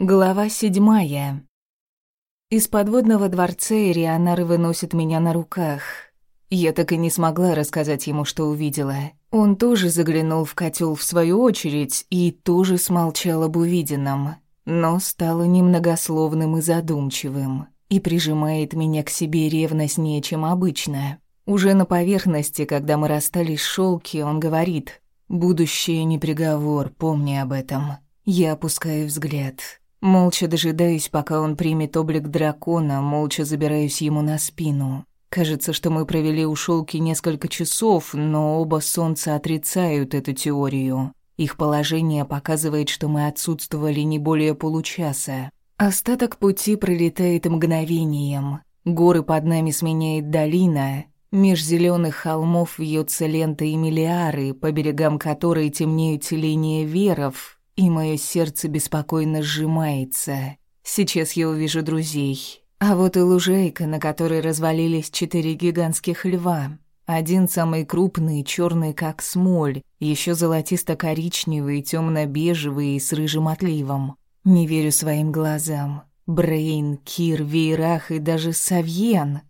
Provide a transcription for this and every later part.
Глава седьмая. Из подводного дворца Ирианар выносит меня на руках. Я так и не смогла рассказать ему, что увидела. Он тоже заглянул в котел в свою очередь и тоже смолчал об увиденном, но стал немногословным и задумчивым и прижимает меня к себе ревностнее, чем обычно. Уже на поверхности, когда мы расстались шелки, он говорит «Будущее не приговор, помни об этом». Я опускаю взгляд. Молча дожидаюсь, пока он примет облик дракона, молча забираюсь ему на спину. Кажется, что мы провели у Шелки несколько часов, но оба солнца отрицают эту теорию. Их положение показывает, что мы отсутствовали не более получаса. Остаток пути пролетает мгновением. Горы под нами сменяет долина. Меж зеленых холмов вьется лента Эмилиары, по берегам которой темнеют линии веров, и мое сердце беспокойно сжимается. Сейчас я увижу друзей. А вот и лужайка, на которой развалились четыре гигантских льва. Один самый крупный, черный как смоль, еще золотисто-коричневый, темно-бежевый и с рыжим отливом. Не верю своим глазам. Брейн, Кир, Вейрах и даже Савьен.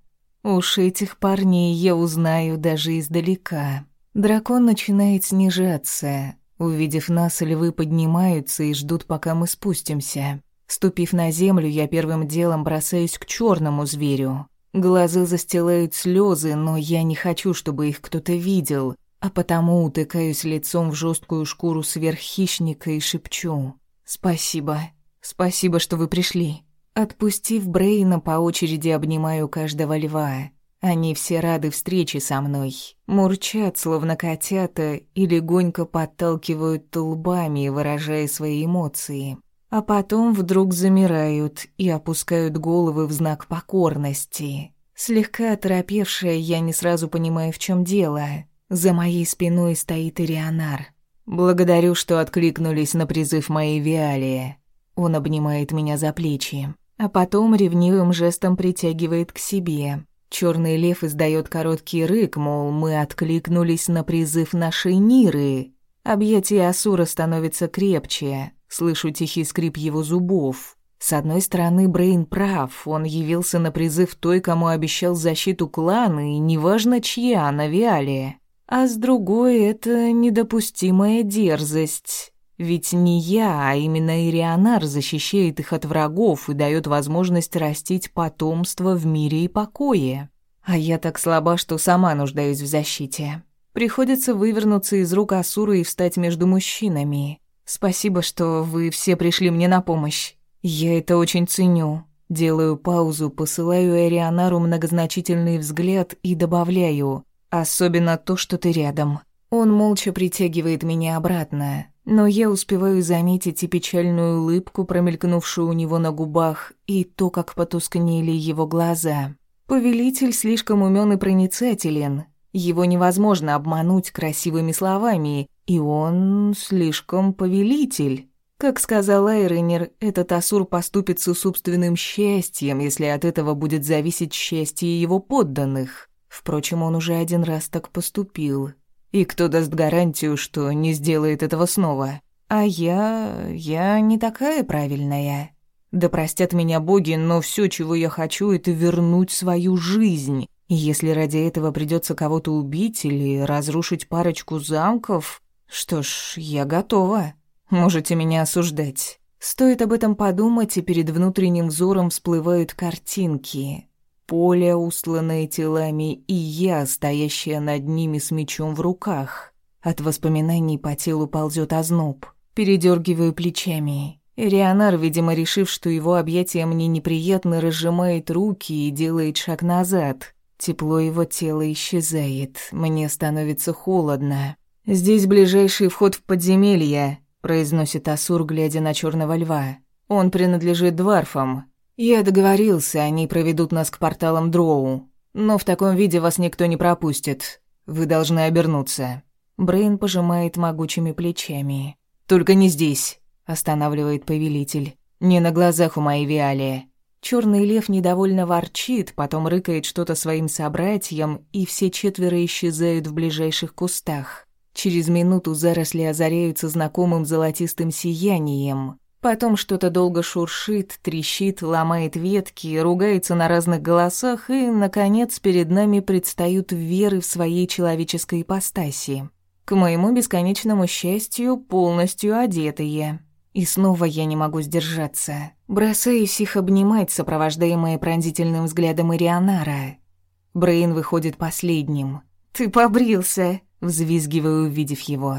Уж этих парней я узнаю даже издалека. Дракон начинает снижаться, Увидев нас, львы поднимаются и ждут, пока мы спустимся. Ступив на землю, я первым делом бросаюсь к черному зверю. Глаза застилают слезы, но я не хочу, чтобы их кто-то видел, а потому утыкаюсь лицом в жесткую шкуру сверххищника и шепчу «Спасибо, спасибо, что вы пришли». Отпустив Брейна, по очереди обнимаю каждого льва. Они все рады встрече со мной, мурчат, словно котята, и легонько подталкивают лбами, выражая свои эмоции. А потом вдруг замирают и опускают головы в знак покорности. Слегка оторопевшая, я не сразу понимаю, в чем дело. За моей спиной стоит Ирионар. «Благодарю, что откликнулись на призыв моей Виалии». Он обнимает меня за плечи, а потом ревнивым жестом притягивает к себе. Черный лев издает короткий рык, мол, мы откликнулись на призыв нашей Ниры. Объятия Асура становятся крепче. Слышу тихий скрип его зубов. С одной стороны, Брейн прав, он явился на призыв той, кому обещал защиту клана, и неважно, чья она Виалия. А с другой, это недопустимая дерзость. Ведь не я, а именно Ирионар защищает их от врагов и дает возможность растить потомство в мире и покое. А я так слаба, что сама нуждаюсь в защите. Приходится вывернуться из рук Асура и встать между мужчинами. Спасибо, что вы все пришли мне на помощь. Я это очень ценю. Делаю паузу, посылаю Эрионару многозначительный взгляд и добавляю. Особенно то, что ты рядом. Он молча притягивает меня обратно, но я успеваю заметить и печальную улыбку, промелькнувшую у него на губах, и то, как потускнели его глаза. Повелитель слишком умен и проницателен. Его невозможно обмануть красивыми словами, и он слишком повелитель. Как сказал Айренер, этот Асур поступит с собственным счастьем, если от этого будет зависеть счастье его подданных. Впрочем, он уже один раз так поступил. И кто даст гарантию, что не сделает этого снова? А я... я не такая правильная. Да простят меня боги, но все, чего я хочу, это вернуть свою жизнь. И если ради этого придется кого-то убить или разрушить парочку замков, что ж, я готова. Можете меня осуждать. Стоит об этом подумать, и перед внутренним взором всплывают картинки. Поле, устланное телами, и я, стоящая над ними с мечом в руках. От воспоминаний по телу ползет озноб. Передергиваю плечами. Рионар, видимо, решив, что его объятия мне неприятно, разжимает руки и делает шаг назад. Тепло его тела исчезает. Мне становится холодно. «Здесь ближайший вход в подземелье», — произносит Асур, глядя на черного льва. «Он принадлежит дварфам. «Я договорился, они проведут нас к порталам Дроу. Но в таком виде вас никто не пропустит. Вы должны обернуться». Брейн пожимает могучими плечами. «Только не здесь», — останавливает повелитель. «Не на глазах у моей Виалии». Черный лев недовольно ворчит, потом рыкает что-то своим собратьям, и все четверо исчезают в ближайших кустах. Через минуту заросли озаряются знакомым золотистым сиянием. Потом что-то долго шуршит, трещит, ломает ветки, ругается на разных голосах, и, наконец, перед нами предстают веры в своей человеческой ипостаси. К моему бесконечному счастью, полностью одетые. И снова я не могу сдержаться. Бросаюсь их обнимать, сопровождаемые пронзительным взглядом Ирианара. Брейн выходит последним. «Ты побрился!» — взвизгиваю, увидев его.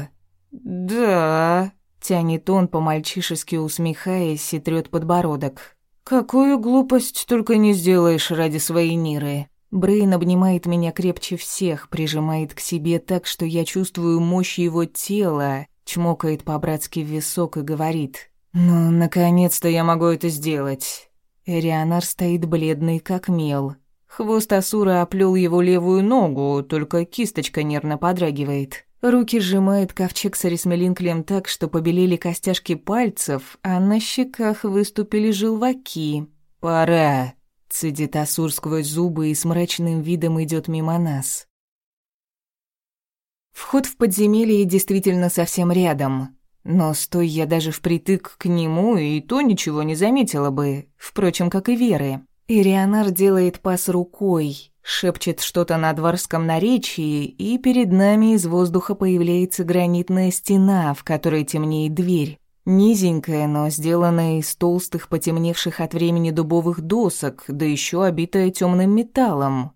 «Да...» — тянет он, по-мальчишески усмехаясь, и трёт подбородок. «Какую глупость только не сделаешь ради своей Ниры!» Брейн обнимает меня крепче всех, прижимает к себе так, что я чувствую мощь его тела, чмокает по-братски в висок и говорит. «Ну, наконец-то я могу это сделать». Эрианар стоит бледный, как мел. Хвост Асура оплел его левую ногу, только кисточка нервно подрагивает. Руки сжимает ковчег с Арисмелинклем так, что побелели костяшки пальцев, а на щеках выступили желваки. «Пора!» — цедит Асур сквозь зубы и с мрачным видом идет мимо нас. Вход в подземелье действительно совсем рядом. Но стой я даже впритык к нему, и то ничего не заметила бы, впрочем, как и Веры. Ирианар делает пас рукой, шепчет что-то на дворском наречии, и перед нами из воздуха появляется гранитная стена, в которой темнеет дверь. Низенькая, но сделанная из толстых, потемневших от времени дубовых досок, да еще обитая темным металлом.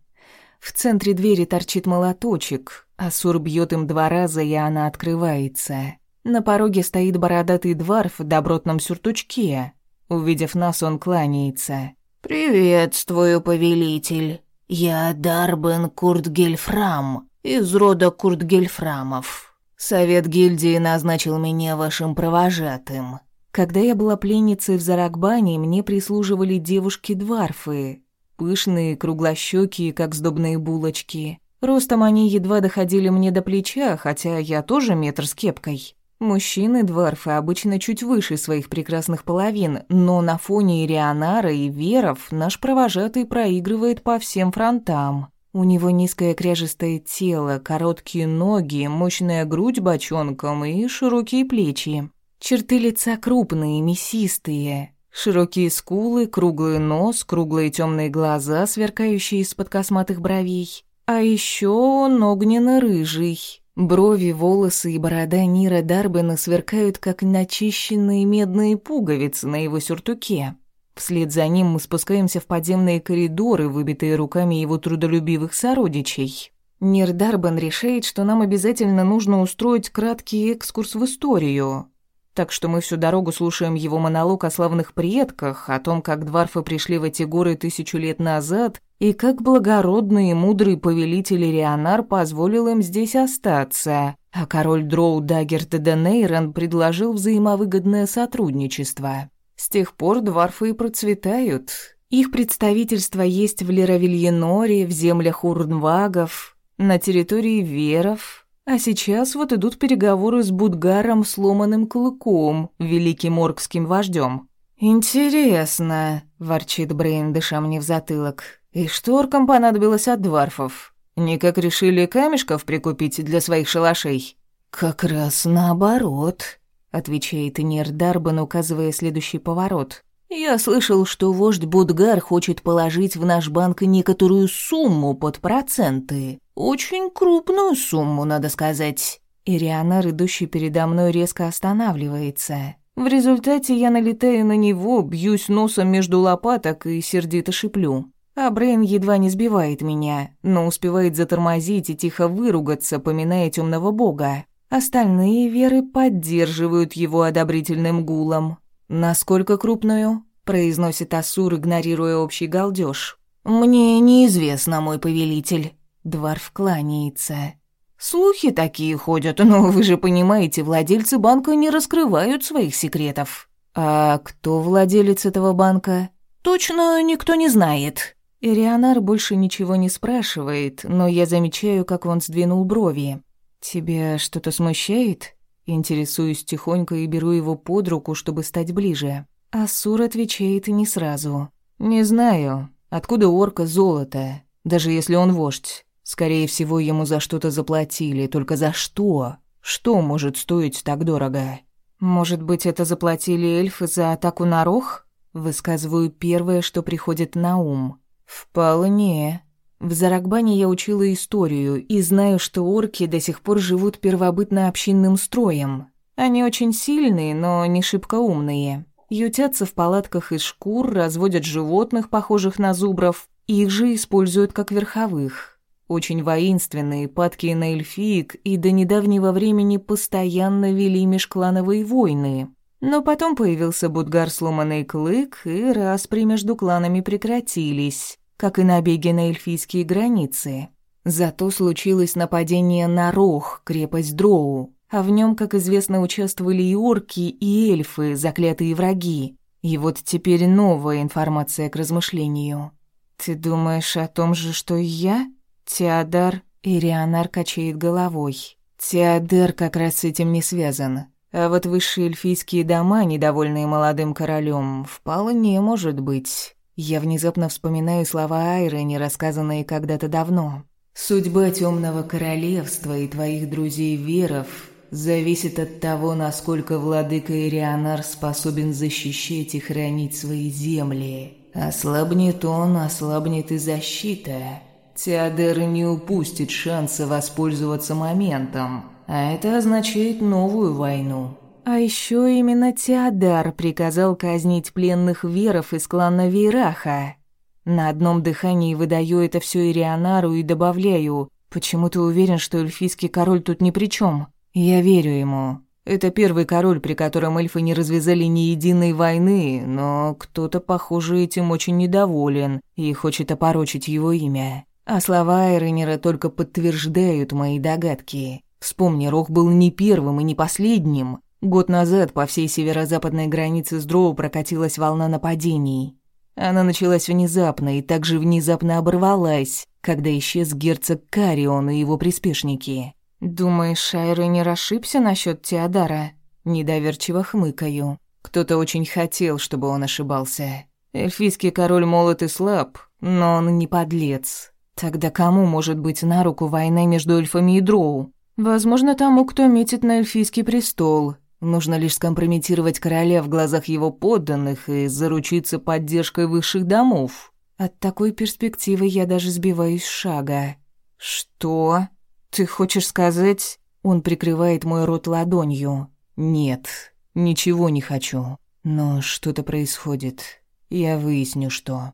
В центре двери торчит молоточек, Асур бьет им два раза, и она открывается. На пороге стоит бородатый дворф в добротном сюртучке. Увидев нас, он кланяется. «Приветствую, повелитель. Я Дарбен Куртгельфрам, из рода Куртгельфрамов. Совет гильдии назначил меня вашим провожатым. Когда я была пленницей в Заракбане, мне прислуживали девушки-дварфы, пышные, круглощёкие, как сдобные булочки. Ростом они едва доходили мне до плеча, хотя я тоже метр с кепкой. Мужчины-дварфы обычно чуть выше своих прекрасных половин, но на фоне Ирианара и Веров наш провожатый проигрывает по всем фронтам. У него низкое кряжестое тело, короткие ноги, мощная грудь бочонком и широкие плечи. Черты лица крупные, мясистые, широкие скулы, круглый нос, круглые темные глаза, сверкающие из-под косматых бровей. А еще он огненно-рыжий, Брови, волосы и борода Нира Дарбена сверкают, как начищенные медные пуговицы на его сюртуке. Вслед за ним мы спускаемся в подземные коридоры, выбитые руками его трудолюбивых сородичей. Нир Дарбен решает, что нам обязательно нужно устроить краткий экскурс в историю, так что мы всю дорогу слушаем его монолог о славных предках, о том, как дварфы пришли в эти горы тысячу лет назад, и как благородный и мудрый повелитель Рианар позволил им здесь остаться, а король Дроу Даггерт Денейрон предложил взаимовыгодное сотрудничество. С тех пор дварфы и процветают. Их представительство есть в Леравильеноре, в землях Урнвагов, на территории Веров – а сейчас вот идут переговоры с Будгаром сломанным клыком, великим оркским вождем. «Интересно», — ворчит Брейн, дыша мне в затылок. «И что оркам понадобилось от дварфов? Никак решили камешков прикупить для своих шалашей?» «Как раз наоборот», — отвечает Нир Дарбан, указывая следующий поворот. «Я слышал, что вождь Будгар хочет положить в наш банк некоторую сумму под проценты. Очень крупную сумму, надо сказать». Ирианар, идущий передо мной, резко останавливается. В результате я налетаю на него, бьюсь носом между лопаток и сердито шиплю. А Брейн едва не сбивает меня, но успевает затормозить и тихо выругаться, поминая темного бога. Остальные веры поддерживают его одобрительным гулом. «Насколько крупную?» – произносит Асур, игнорируя общий галдёж. «Мне неизвестно, мой повелитель». Дварф кланяется. «Слухи такие ходят, но вы же понимаете, владельцы банка не раскрывают своих секретов». «А кто владелец этого банка?» «Точно никто не знает». Ирианар больше ничего не спрашивает, но я замечаю, как он сдвинул брови. «Тебя что-то смущает?» Интересуюсь тихонько и беру его под руку, чтобы стать ближе. Асур отвечает не сразу. «Не знаю, откуда орка золото, даже если он вождь. Скорее всего, ему за что-то заплатили, только за что? Что может стоить так дорого?» Может быть, это заплатили эльфы за атаку на рог? Высказываю первое, что приходит на ум. Вполне. В Заракбане я учила историю и знаю, что орки до сих пор живут первобытно-общинным строем. Они очень сильные, но не шибко умные. Ютятся в палатках из шкур, разводят животных, похожих на зубров, их же используют как верховых. Очень воинственные, падкие на эльфиек и до недавнего времени постоянно вели межклановые войны. Но потом появился Будгар сломанный клык, и распри между кланами прекратились, как и набеги на эльфийские границы. Зато случилось нападение на Рох, крепость Дроу, а в нем, как известно, участвовали и орки, и эльфы, заклятые враги. И вот теперь новая информация к размышлению. «Ты думаешь о том же, что и я?» Теодор Ирианар качает головой. Теодор как раз с этим не связан. А вот высшие эльфийские дома, недовольные молодым королем, вполне может быть. Я внезапно вспоминаю слова Айры, не рассказанные когда-то давно. «Судьба темного королевства и твоих друзей-веров зависит от того, насколько владыка Ирианар способен защищать и хранить свои земли. Ослабнет он, ослабнет и защита. Теодер не упустит шанса воспользоваться моментом, а это означает новую войну. А еще именно Теодар приказал казнить пленных веров из клана Вейраха. На одном дыхании выдаю это все Ирианару и добавляю, почему ты уверен, что эльфийский король тут ни при чем? Я верю ему. Это первый король, при котором эльфы не развязали ни единой войны, но кто-то, похоже, этим очень недоволен и хочет опорочить его имя. А слова Айренера только подтверждают мои догадки. Вспомни, Рох был не первым и не последним. Год назад по всей северо-западной границе с Дроу прокатилась волна нападений. Она началась внезапно и также внезапно оборвалась, когда исчез герцог Карион и его приспешники. «Думаешь, Айренер ошибся насчет Теодора?» Недоверчиво хмыкаю. Кто-то очень хотел, чтобы он ошибался. Эльфийский король молод и слаб, но он не подлец. Тогда кому может быть на руку война между эльфами и дроу? Возможно, тому, кто метит на эльфийский престол. Нужно лишь скомпрометировать короля в глазах его подданных и заручиться поддержкой высших домов. От такой перспективы я даже сбиваюсь с шага. «Что? Ты хочешь сказать...» Он прикрывает мой рот ладонью. «Нет, ничего не хочу. Но что-то происходит. Я выясню, что...»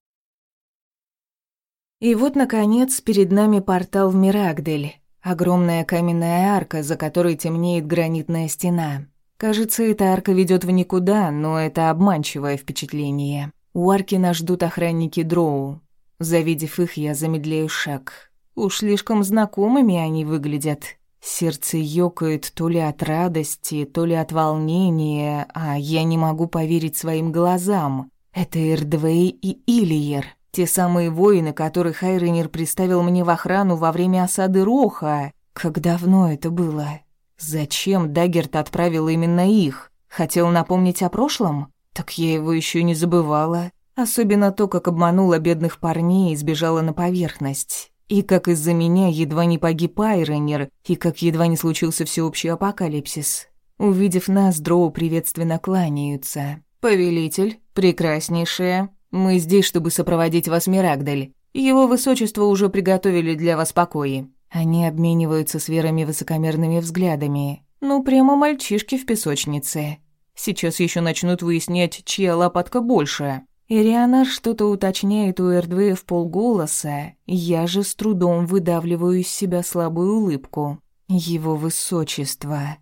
И вот, наконец, перед нами портал в Мирагдель. Огромная каменная арка, за которой темнеет гранитная стена. Кажется, эта арка ведет в никуда, но это обманчивое впечатление. У арки нас ждут охранники Дроу. Завидев их, я замедляю шаг. Уж слишком знакомыми они выглядят. Сердце ёкает то ли от радости, то ли от волнения, а я не могу поверить своим глазам. Это Эрдвей и Илиер. Те самые воины, которых Айренер приставил мне в охрану во время осады Роха. Как давно это было? Зачем Даггерт отправил именно их? Хотел напомнить о прошлом? Так я его еще не забывала. Особенно то, как обманула бедных парней и сбежала на поверхность. И как из-за меня едва не погиб Айренер, и как едва не случился всеобщий апокалипсис. Увидев нас, дроу приветственно кланяются. «Повелитель, прекраснейшая, мы здесь, чтобы сопроводить вас Мирагдаль. Его высочество уже приготовили для вас покои». Они обмениваются с Верами высокомерными взглядами. Ну, прямо мальчишки в песочнице. Сейчас еще начнут выяснять, чья лопатка больше. Ириана что-то уточняет у Эрдвея в полголоса, я же с трудом выдавливаю из себя слабую улыбку. Его высочество.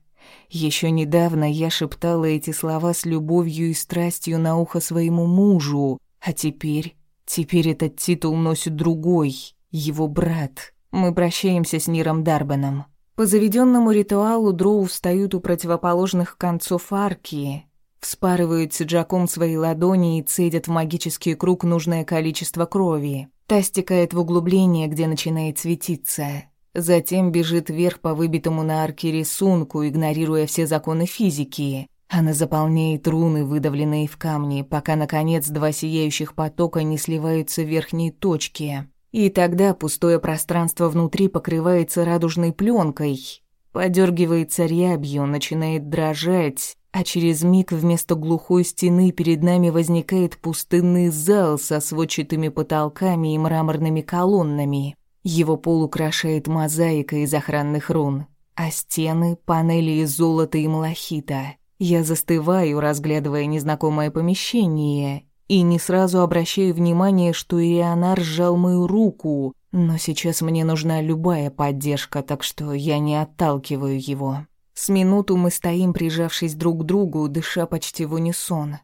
Еще недавно я шептала эти слова с любовью и страстью на ухо своему мужу, а теперь... Теперь этот титул носит другой, его брат. Мы прощаемся с Ниром Дарбеном. По заведенному ритуалу дроу встают у противоположных концов арки, вспарывают сиджаком свои ладони и цедят в магический круг нужное количество крови. Та стекает в углубление, где начинает светиться. Затем бежит вверх по выбитому на арке рисунку, игнорируя все законы физики. Она заполняет руны, выдавленные в камне, пока, наконец, два сияющих потока не сливаются в верхней точке. И тогда пустое пространство внутри покрывается радужной пленкой, подергивается рябью, начинает дрожать, а через миг вместо глухой стены перед нами возникает пустынный зал со сводчатыми потолками и мраморными колоннами. Его пол украшает мозаика из охранных рун, а стены — панели из золота и малахита. Я застываю, разглядывая незнакомое помещение, и не сразу обращаю внимание, что Ирианар сжал мою руку, но сейчас мне нужна любая поддержка, так что я не отталкиваю его. С минуту мы стоим, прижавшись друг к другу, дыша почти в унисон.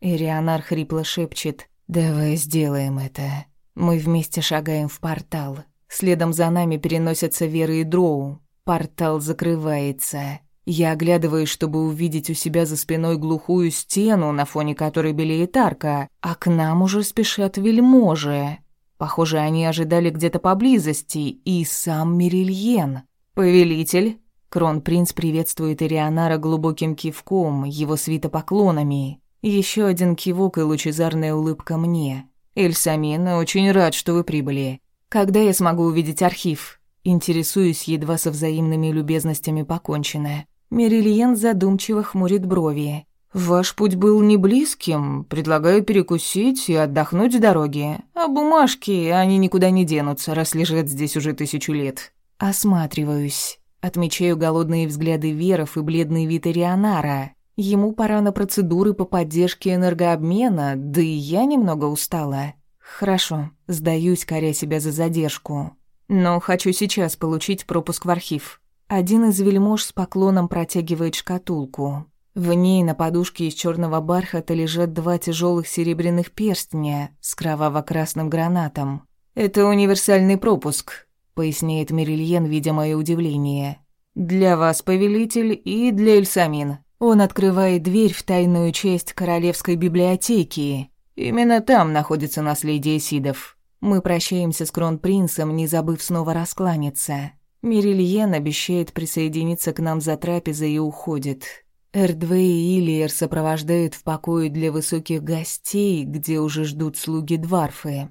Ирианар хрипло шепчет «Давай сделаем это». Мы вместе шагаем в портал. Следом за нами переносятся Вера и Дроу. Портал закрывается. Я оглядываюсь, чтобы увидеть у себя за спиной глухую стену, на фоне которой белеет арка, а к нам уже спешат вельможи. Похоже, они ожидали где-то поблизости, и сам Мерильен. «Повелитель?» Кронпринц приветствует Ирианара глубоким кивком, его свита поклонами. Еще один кивок и лучезарная улыбка мне. «Эльсамин, очень рад, что вы прибыли. Когда я смогу увидеть архив?» Интересуюсь, едва со взаимными любезностями покончено. Мерильен задумчиво хмурит брови. «Ваш путь был не близким. Предлагаю перекусить и отдохнуть с дороги. А бумажки, они никуда не денутся, раз лежат здесь уже тысячу лет». Осматриваюсь. Отмечаю голодные взгляды Веров и бледный вид Ирионара. Ему пора на процедуры по поддержке энергообмена, да и я немного устала. Хорошо, сдаюсь, коря себя за задержку. Но хочу сейчас получить пропуск в архив. Один из вельмож с поклоном протягивает шкатулку. В ней на подушке из черного бархата лежат два тяжелых серебряных перстня с кроваво-красным гранатом. «Это универсальный пропуск», поясняет Мерильен, видя мое удивление. «Для вас, повелитель, и для Эльсамин». Он открывает дверь в тайную часть королевской библиотеки. Именно там находится наследие Сидов. Мы прощаемся с кронпринцем, не забыв снова раскланяться. Мерильен обещает присоединиться к нам за трапезой и уходит. Эрдвей и Ильер сопровождают в покое для высоких гостей, где уже ждут слуги Дварфы.